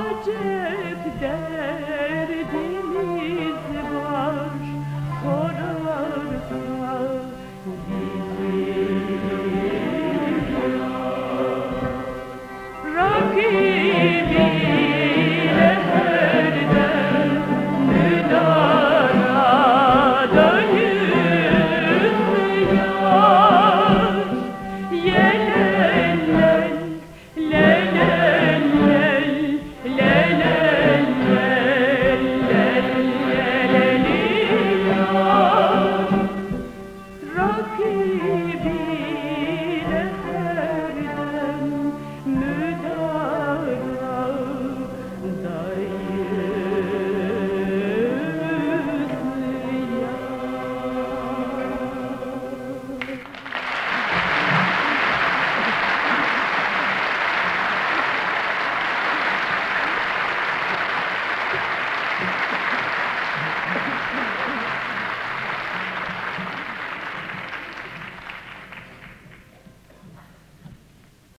acep der.